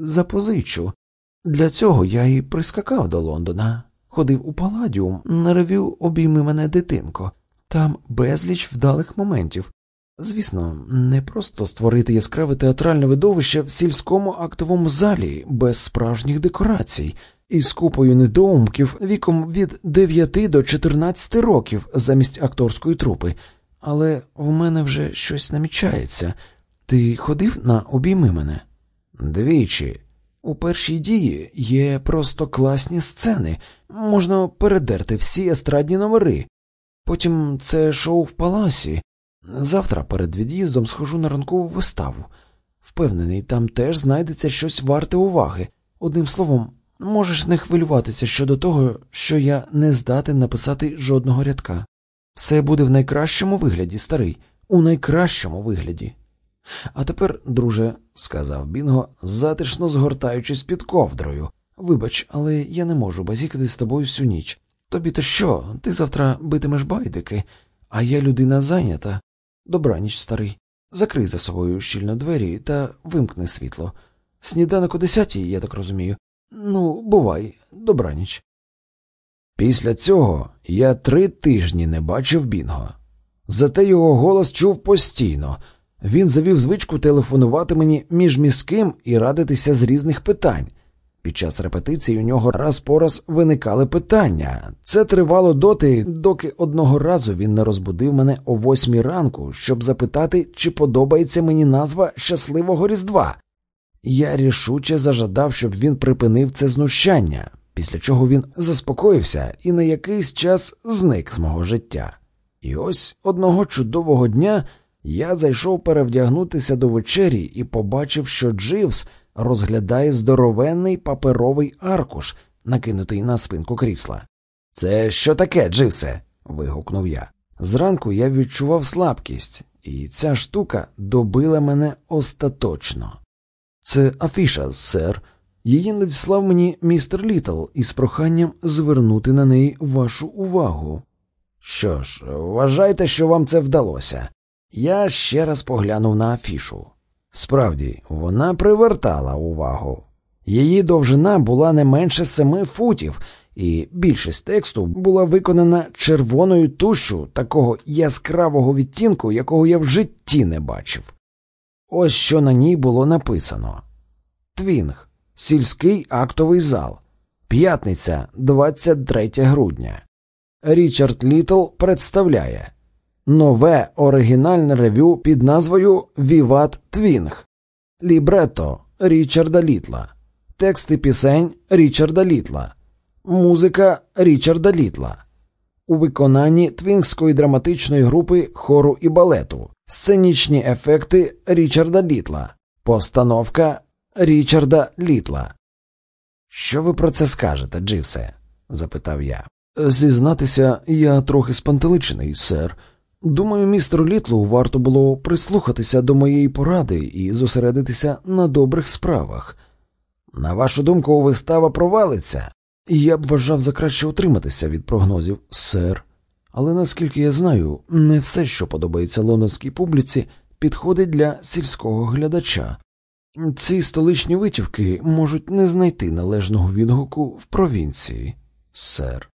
запозичу. Для цього я і прискакав до Лондона, ходив у паладіум, на ревю обійми мене дитинко, там безліч вдалих моментів. Звісно, не просто створити яскраве театральне видовище в сільському актовому залі без справжніх декорацій, із купою недоумків віком від 9 до 14 років замість акторської трупи, але в мене вже щось намічається. Ти ходив на обійми мене? Двічі. У першій дії є просто класні сцени, можна передерти всі естрадні номери. Потім це шоу в паласі. Завтра перед від'їздом схожу на ранкову виставу. Впевнений, там теж знайдеться щось варте уваги. Одним словом, можеш не хвилюватися щодо того, що я не здатен написати жодного рядка. Все буде в найкращому вигляді, старий, у найкращому вигляді. А тепер, друже, сказав Бінго, затишно згортаючись під ковдрою. Вибач, але я не можу базікати з тобою всю ніч. Тобі то що? Ти завтра битимеш байдики, а я людина зайнята. Добраніч, старий. Закрий за собою щільно двері та вимкни світло. Сніданок о десятій, я так розумію. Ну, бувай, добраніч. Після цього я три тижні не бачив Бінго. Зате його голос чув постійно. Він завів звичку телефонувати мені між міським і радитися з різних питань. Під час репетицій у нього раз по раз виникали питання. Це тривало доти, доки одного разу він не розбудив мене о восьмій ранку, щоб запитати, чи подобається мені назва Щасливого Різдва. Я рішуче зажадав, щоб він припинив це знущання, після чого він заспокоївся і на якийсь час зник з мого життя. І ось одного чудового дня я зайшов перевдягнутися до вечері і побачив, що Дживс розглядає здоровенний паперовий аркуш, накинутий на спинку крісла. Це що таке, Дживсе? вигукнув я. Зранку я відчував слабкість, і ця штука добила мене остаточно. Це афіша, сер. Її надіслав мені містер Літл із проханням звернути на неї вашу увагу. Що ж, вважайте, що вам це вдалося. Я ще раз поглянув на афішу. Справді, вона привертала увагу. Її довжина була не менше семи футів, і більшість тексту була виконана червоною тушю такого яскравого відтінку, якого я в житті не бачив. Ось що на ній було написано Твінг, сільський актовий зал, п'ятниця, 23 грудня. Річард Літл представляє нове оригінальне ревю під назвою Віват Твінг, Лібрето Річарда Літла, тексти пісень Річарда Літла, музика Річарда Літла. У виконанні твінгської драматичної групи хору і балету, сценічні ефекти Річарда Літла, постановка Річарда Літла. Що ви про це скажете, Дживсе? запитав я. Зізнатися, я трохи спантеличений, сер. Думаю, містеру Літлу варто було прислухатися до моєї поради і зосередитися на добрих справах. На вашу думку, вистава провалиться, я б вважав за краще утриматися від прогнозів, сер. Але наскільки я знаю, не все, що подобається лондонській публіці, підходить для сільського глядача. Ці столичні витівки можуть не знайти належного відгуку в провінції, сер.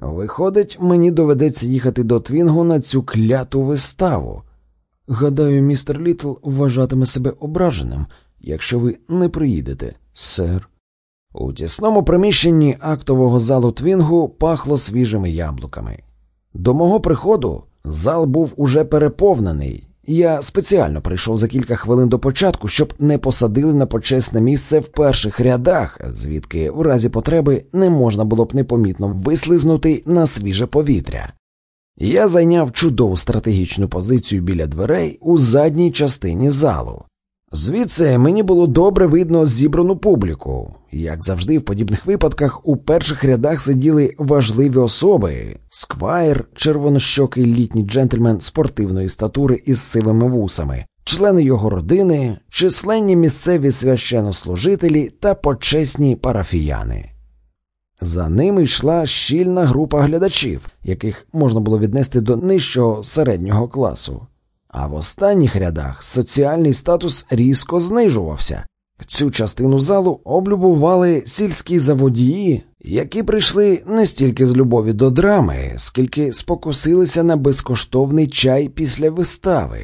Виходить, мені доведеться їхати до Твінгу на цю кляту виставу. Гадаю, містер Літл вважатиме себе ображеним, якщо ви не приїдете, сер. У тісному приміщенні актового залу Твінгу пахло свіжими яблуками. До мого приходу зал був уже переповнений. Я спеціально прийшов за кілька хвилин до початку, щоб не посадили на почесне місце в перших рядах, звідки в разі потреби не можна було б непомітно вислизнути на свіже повітря. Я зайняв чудову стратегічну позицію біля дверей у задній частині залу. Звідси мені було добре видно зібрану публіку. Як завжди, в подібних випадках у перших рядах сиділи важливі особи сквайр, червонощокий літній джентльмен спортивної статури із сивими вусами, члени його родини, численні місцеві священнослужителі та почесні парафіяни. За ними йшла щільна група глядачів, яких можна було віднести до нижчого середнього класу. А в останніх рядах соціальний статус різко знижувався. Цю частину залу облюбували сільські заводії, які прийшли не стільки з любові до драми, скільки спокусилися на безкоштовний чай після вистави.